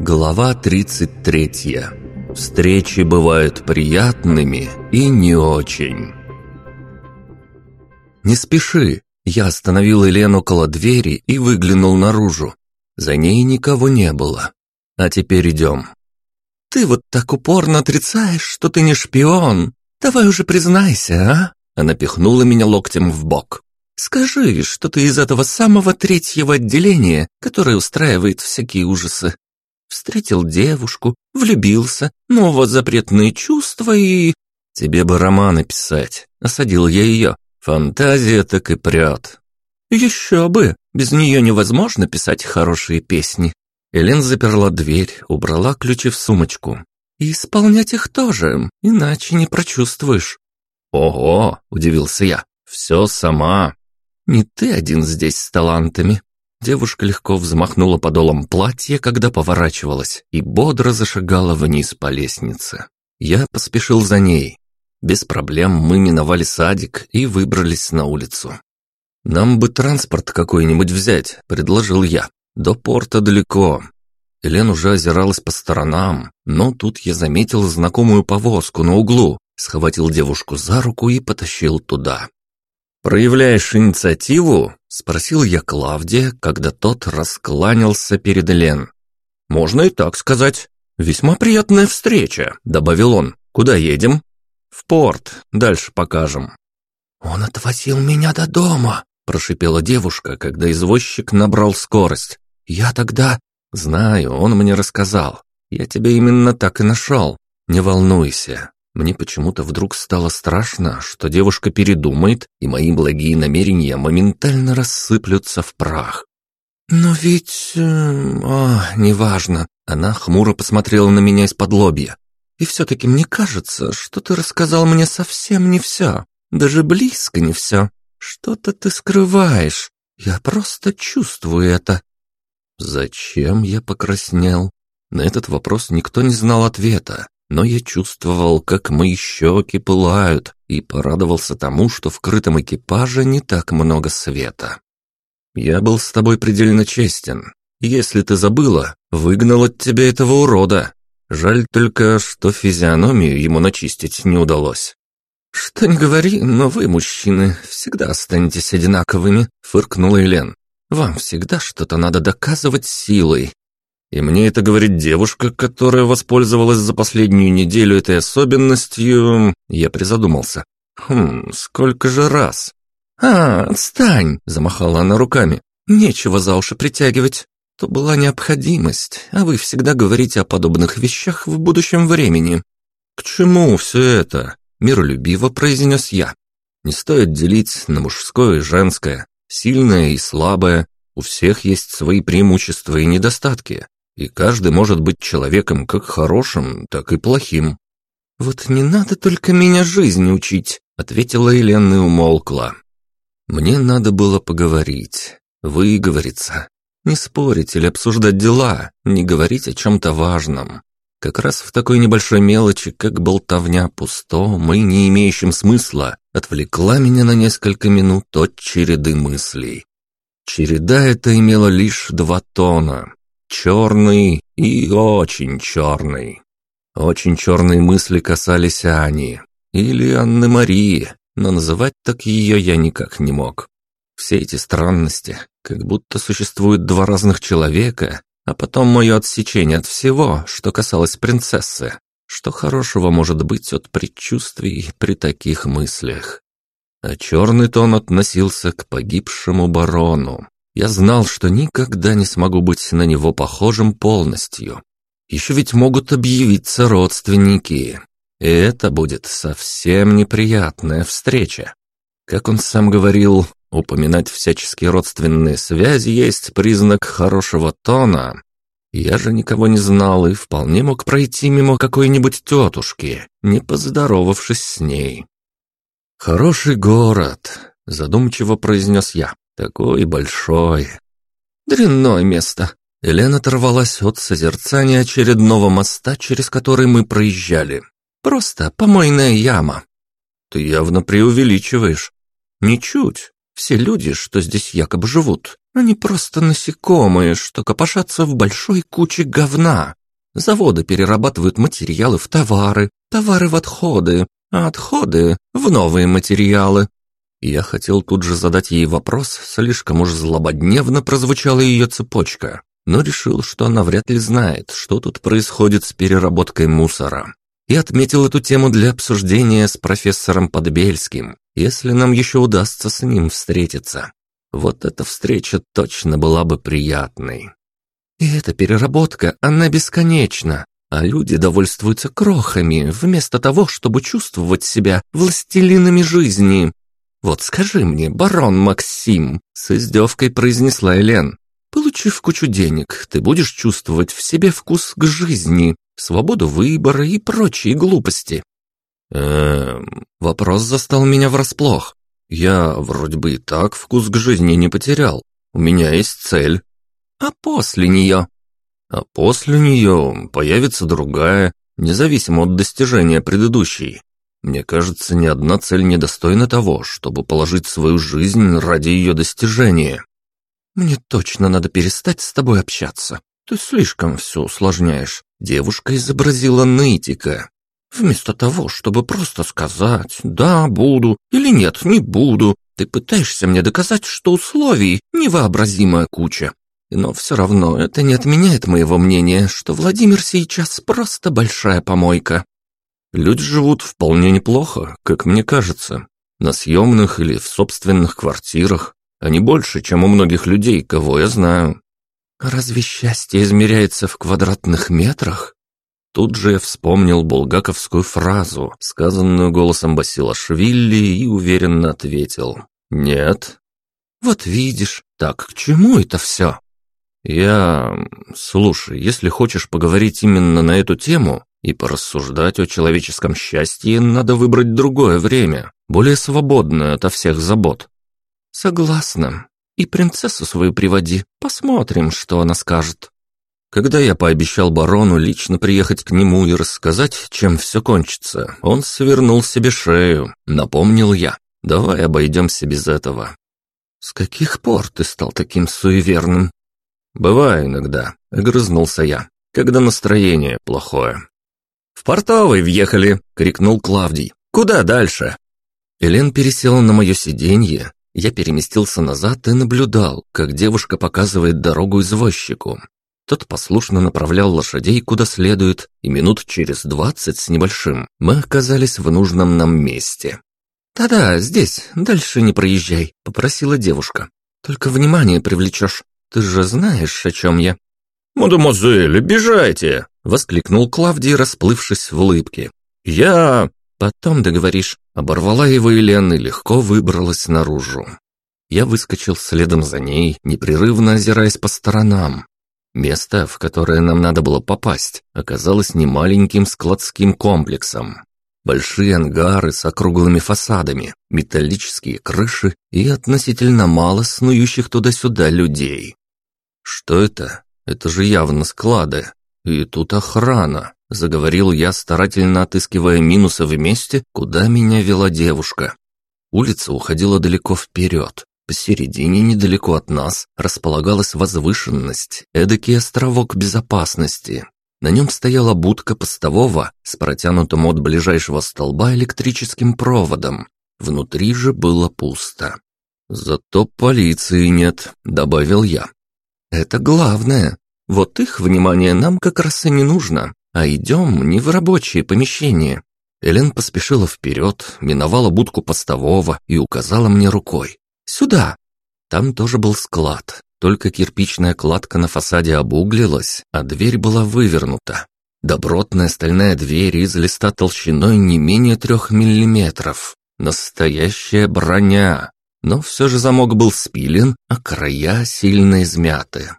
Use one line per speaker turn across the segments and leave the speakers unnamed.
Глава 33. Встречи бывают приятными и не очень. «Не спеши!» Я остановил Елену около двери и выглянул наружу. За ней никого не было. «А теперь идем». «Ты вот так упорно отрицаешь, что ты не шпион. Давай уже признайся, а?» Она пихнула меня локтем в бок. «Скажи, что ты из этого самого третьего отделения, которое устраивает всякие ужасы. Встретил девушку, влюбился, но вот запретные чувства и...» «Тебе бы романы писать», — осадил я ее. «Фантазия так и прет». «Еще бы! Без нее невозможно писать хорошие песни». Элен заперла дверь, убрала ключи в сумочку. «И исполнять их тоже, иначе не прочувствуешь». «Ого!» – удивился я. «Все сама». «Не ты один здесь с талантами». Девушка легко взмахнула подолом платья, когда поворачивалась, и бодро зашагала вниз по лестнице. Я поспешил за ней. Без проблем мы миновали садик и выбрались на улицу. «Нам бы транспорт какой-нибудь взять», — предложил я. «До порта далеко». Элен уже озиралась по сторонам, но тут я заметил знакомую повозку на углу, схватил девушку за руку и потащил туда. «Проявляешь инициативу?» — спросил я Клавдия, когда тот раскланялся перед Элен. «Можно и так сказать. Весьма приятная встреча», — добавил он. «Куда едем?» «В порт. Дальше покажем».
«Он отвозил меня до дома», — прошипела девушка, когда извозчик набрал скорость. «Я тогда...»
«Знаю, он мне рассказал. Я тебя именно так и нашел. Не волнуйся, мне почему-то вдруг стало страшно, что девушка передумает, и мои благие намерения моментально рассыплются в прах.
«Но ведь... Э, о, неважно».
Она хмуро посмотрела на меня из-под лобья.
«И все-таки мне кажется, что ты рассказал мне совсем не все. Даже близко не все. Что-то ты скрываешь. Я просто чувствую это».
Зачем я покраснел? На этот вопрос никто не знал ответа но я чувствовал, как мои щеки пылают, и порадовался тому, что в крытом экипаже не так много света. Я был с тобой предельно честен. Если ты забыла, выгнал от тебя этого урода. Жаль только, что физиономию ему начистить не удалось.
«Что ни говори, но вы, мужчины, всегда останетесь одинаковыми», — фыркнула Елен. «Вам всегда что-то надо доказывать силой,
и мне это говорит девушка, которая воспользовалась за последнюю неделю этой особенностью... Я призадумался. Хм, сколько же раз?
«А, отстань!» – замахала она руками. «Нечего за уши притягивать. То была необходимость, а вы всегда говорите о подобных вещах в будущем времени».
«К чему все это?» – миролюбиво произнес я. «Не стоит делить на мужское и женское, сильное и слабое. У всех есть свои преимущества и недостатки и каждый может быть человеком как хорошим, так и плохим.
«Вот не надо только меня жизни учить», — ответила Елена и умолкла.
«Мне надо было поговорить, выговориться, не спорить или обсуждать дела, не говорить о чем-то важном. Как раз в такой небольшой мелочи, как болтовня пустом и не имеющим смысла, отвлекла меня на несколько минут от череды мыслей. Череда эта имела лишь два тона, черный и очень черный. Очень черные мысли касались Ани или Анны Марии, но называть так ее я никак не мог. Все эти странности, как будто существуют два разных человека, а потом мое отсечение от всего, что касалось принцессы. Что хорошего может быть от предчувствий при таких мыслях? А черный тон относился к погибшему барону, я знал, что никогда не смогу быть на него похожим полностью. Еще ведь могут объявиться родственники. И это будет совсем неприятная встреча. Как он сам говорил, упоминать всяческие родственные связи есть признак хорошего тона. Я же никого не знал и вполне мог пройти мимо какой-нибудь тетушки, не поздоровавшись с ней. «Хороший город», — задумчиво произнес я. Такой большой. Дрянное место. Елена оторвалась от созерцания очередного моста, через который мы проезжали. Просто помойная яма. Ты явно преувеличиваешь. Ничуть.
Все люди, что здесь якобы живут, они просто насекомые, что копошатся в большой куче говна. Заводы перерабатывают материалы в товары, товары в отходы, а отходы в новые материалы. Я хотел тут же задать ей вопрос, слишком уж злободневно прозвучала ее цепочка, но решил, что она вряд ли знает, что тут происходит с переработкой мусора. И отметил эту тему для обсуждения с профессором Подбельским, если нам еще удастся с ним встретиться. Вот эта встреча точно была бы приятной. И эта переработка, она бесконечна, а люди довольствуются крохами, вместо того, чтобы чувствовать себя властелинами жизни. «Вот скажи мне, барон Максим», — с издевкой произнесла Элен, «получив кучу денег, ты будешь чувствовать в себе вкус к жизни, свободу выбора и прочие глупости?»
Эм, вопрос застал меня врасплох. Я вроде бы и так вкус к жизни не потерял. У меня есть цель.
А после нее?
А после нее появится другая, независимо от достижения предыдущей. Мне кажется, ни одна цель не достойна того, чтобы положить свою жизнь ради ее достижения.
Мне точно надо перестать с тобой общаться. Ты слишком все усложняешь. Девушка изобразила нытика. Вместо того, чтобы просто сказать «да, буду» или «нет, не буду», ты пытаешься мне доказать, что условий невообразимая куча. Но все равно это не отменяет моего мнения, что Владимир сейчас просто большая помойка.
Люди живут вполне неплохо, как мне кажется. На съемных или в собственных квартирах. Они больше, чем у многих людей, кого я знаю.
Разве счастье измеряется в квадратных метрах?
Тут же я вспомнил булгаковскую фразу, сказанную голосом Басилашвили, и уверенно ответил «Нет».
«Вот видишь, так к чему это все?»
«Я... Слушай, если хочешь поговорить именно на эту тему, и порассуждать о человеческом счастье надо выбрать другое время, более свободное ото всех забот.
Согласна. И принцессу свою приводи, посмотрим, что она скажет.
Когда я пообещал барону лично приехать к нему и рассказать, чем все кончится, он свернул себе шею, напомнил я. Давай обойдемся без этого.
С каких пор ты стал таким суеверным?
Бываю иногда, огрызнулся я, когда настроение плохое.
«В портовый въехали!» — крикнул Клавдий. «Куда дальше?» Элен пересела на мое сиденье. Я переместился назад и наблюдал, как девушка показывает дорогу извозчику. Тот послушно направлял лошадей куда следует, и минут через двадцать с небольшим мы оказались в нужном нам месте. «Да-да, здесь, дальше не проезжай», — попросила девушка. «Только внимание привлечешь. Ты же знаешь, о чем я».
«Мадемуазель, бежайте!»
— воскликнул Клавдий, расплывшись в улыбке.
«Я...»
«Потом договоришь». Оборвала его Елена и легко выбралась наружу. Я выскочил следом за ней, непрерывно озираясь по сторонам. Место, в которое нам надо было попасть, оказалось немаленьким складским комплексом. Большие ангары с округлыми фасадами, металлические крыши и относительно мало снующих туда-сюда людей.
«Что это? Это же явно склады. «И тут охрана», — заговорил я, старательно отыскивая минусы в месте, куда меня вела девушка. Улица уходила далеко вперед. Посередине, недалеко от нас, располагалась возвышенность, эдакий островок безопасности. На нем стояла будка постового с протянутым от ближайшего столба электрическим проводом. Внутри же было пусто. «Зато полиции нет», — добавил я.
«Это главное», вот их внимание нам как раз и не нужно, а идем не в рабочее помещение. Элен поспешила вперед, миновала будку постового и указала мне рукой. «Сюда!» Там тоже был склад, только кирпичная кладка на фасаде обуглилась, а дверь была вывернута. Добротная стальная дверь из листа толщиной не менее трех миллиметров. Настоящая броня. Но все же замок был спилен, а края сильно измяты.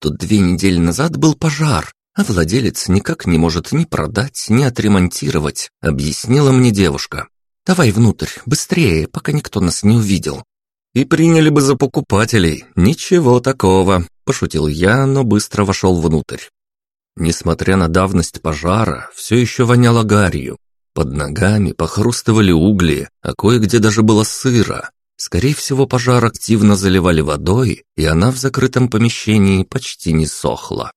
Тут две недели назад был пожар, а владелец никак не может ни продать, ни отремонтировать», — объяснила мне девушка. «Давай внутрь, быстрее, пока никто нас не увидел».
«И приняли бы за покупателей. Ничего такого», — пошутил я, но быстро вошел внутрь. Несмотря на давность пожара, все еще воняло гарью. Под ногами похрустывали угли, а кое-где даже было сыро. Скорее всего, пожар активно заливали водой, и она в закрытом помещении почти не сохла.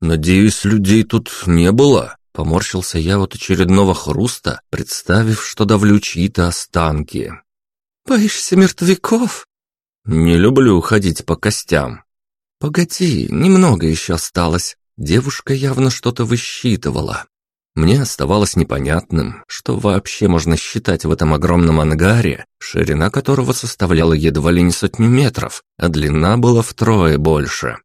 «Надеюсь, людей тут не было?» Поморщился я от очередного хруста, представив, что давлю чьи-то останки.
«Боишься мертвяков?»
«Не люблю ходить по костям».
«Погоди, немного еще осталось». Девушка явно что-то высчитывала. Мне оставалось непонятным, что вообще можно считать в этом огромном ангаре, ширина которого составляла едва ли не сотню метров, а длина была втрое больше.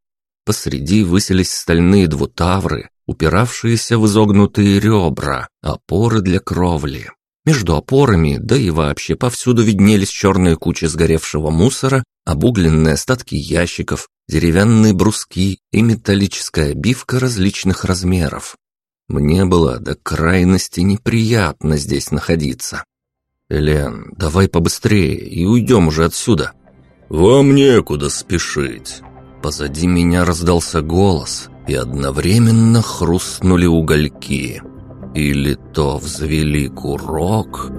Посреди высились стальные двутавры, упиравшиеся в изогнутые ребра, опоры для кровли. Между опорами, да и вообще повсюду виднелись черные кучи сгоревшего мусора, обугленные остатки ящиков, деревянные бруски и металлическая обивка различных размеров. Мне было до крайности неприятно здесь находиться.
«Элен, давай побыстрее и уйдем уже отсюда».
«Вам некуда спешить».
Позади меня раздался голос, и одновременно хрустнули угольки. Или то взвели курок...